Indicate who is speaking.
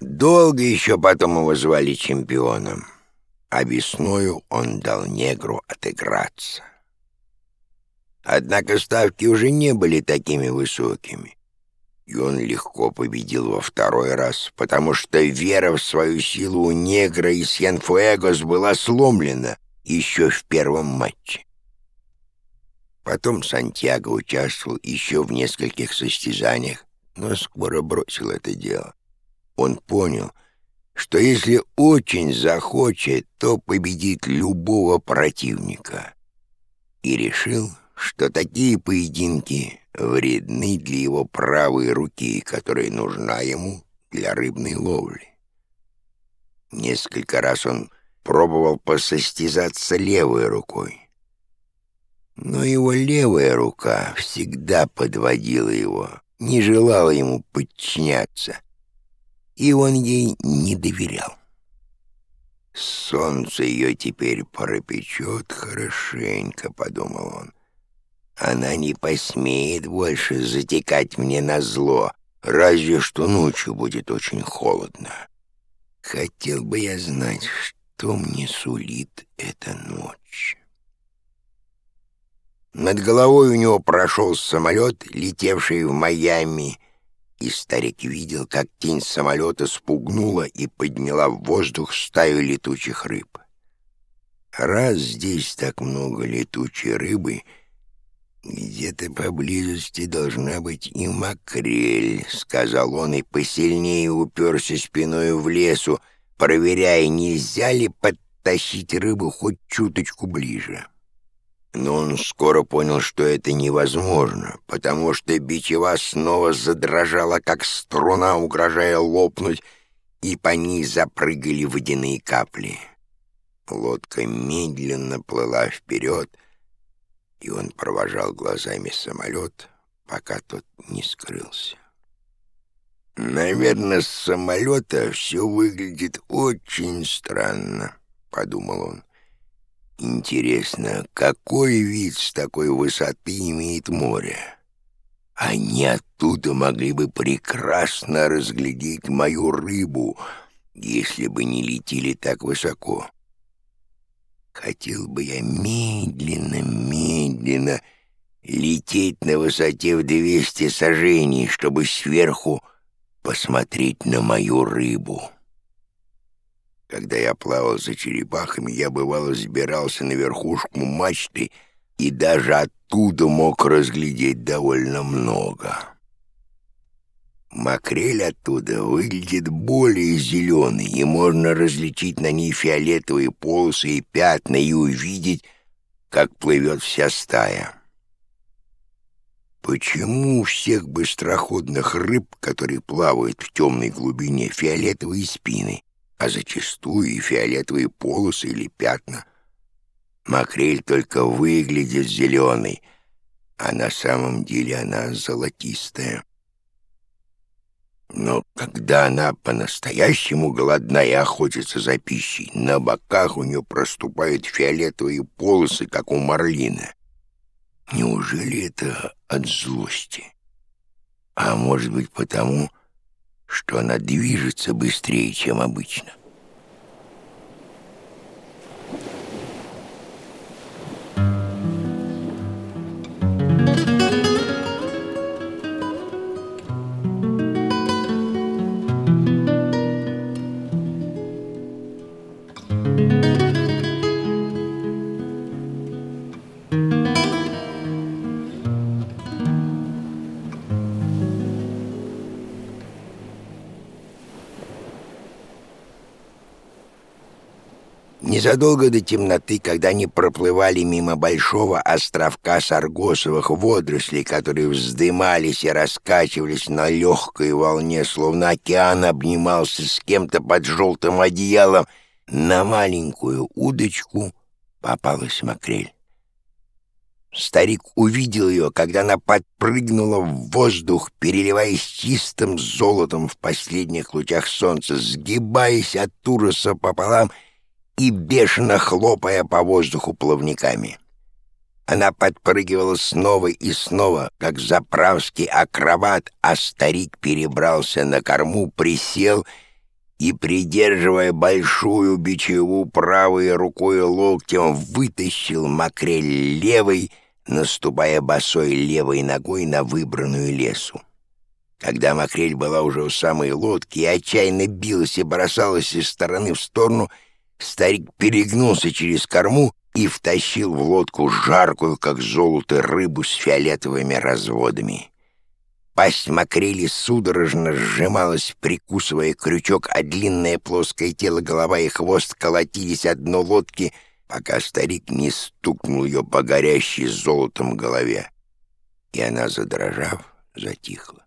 Speaker 1: Долго еще потом его звали чемпионом, а весною он дал негру отыграться. Однако ставки уже не были такими высокими, и он легко победил во второй раз, потому что вера в свою силу у негра и Сьенфуэгос была сломлена еще в первом матче. Потом Сантьяго участвовал еще в нескольких состязаниях, но скоро бросил это дело. Он понял, что если очень захочет, то победит любого противника. И решил, что такие поединки вредны для его правой руки, которая нужна ему для рыбной ловли. Несколько раз он пробовал посостязаться левой рукой, но его левая рука всегда подводила его, не желала ему подчиняться, и он ей не доверял. «Солнце ее теперь пропечет хорошенько», — подумал он. «Она не посмеет больше затекать мне на зло, разве что ночью будет очень холодно. Хотел бы я знать, что мне сулит эта ночь». Над головой у него прошел самолет, летевший в Майами, и старик видел, как тень самолета спугнула и подняла в воздух стаю летучих рыб. Раз здесь так много летучей рыбы, где-то поблизости должна быть и макрель, — сказал он и посильнее уперся спиной в лесу, проверяя, нельзя ли подтащить рыбу хоть чуточку ближе. — но он скоро понял, что это невозможно, потому что бичева снова задрожала, как струна, угрожая лопнуть, и по ней запрыгали водяные капли. Лодка медленно плыла вперед, и он провожал глазами самолет, пока тот не скрылся. «Наверное, с самолета все выглядит очень странно», — подумал он. Интересно, какой вид с такой высоты имеет море? Они оттуда могли бы прекрасно разглядеть мою рыбу, если бы не летели так высоко. Хотел бы я медленно, медленно лететь на высоте в двести сажений, чтобы сверху посмотреть на мою рыбу». Когда я плавал за черепахами, я бывало взбирался на верхушку мачты и даже оттуда мог разглядеть довольно много. Макрель оттуда выглядит более зеленой, и можно различить на ней фиолетовые полосы и пятна и увидеть, как плывет вся стая. Почему у всех быстроходных рыб, которые плавают в темной глубине, фиолетовые спины? А зачастую и фиолетовые полосы или пятна. Макрель только выглядит зеленой, а на самом деле она золотистая. Но когда она по-настоящему голодна и охотится за пищей, на боках у нее проступают фиолетовые полосы, как у марлина. Неужели это от злости? А может быть потому, что она движется быстрее, чем обычно. Незадолго до темноты, когда они проплывали мимо большого островка саргосовых водорослей, которые вздымались и раскачивались на легкой волне, словно океан обнимался с кем-то под желтым одеялом, на маленькую удочку попалась макрель. Старик увидел ее, когда она подпрыгнула в воздух, переливаясь чистым золотом в последних лучах солнца, сгибаясь от туроса пополам — и бешено хлопая по воздуху плавниками. Она подпрыгивала снова и снова, как заправский акробат, а старик перебрался на корму, присел и, придерживая большую бичеву правой рукой локтем, вытащил макрель левой, наступая босой левой ногой на выбранную лесу. Когда макрель была уже у самой лодки и отчаянно билась и бросалась из стороны в сторону, старик перегнулся через корму и втащил в лодку жаркую, как золото, рыбу с фиолетовыми разводами. Пасть макрели судорожно сжималась, прикусывая крючок, а длинное плоское тело, голова и хвост колотились о дно лодки, пока старик не стукнул ее по горящей золотом голове. И она, задрожав, затихла.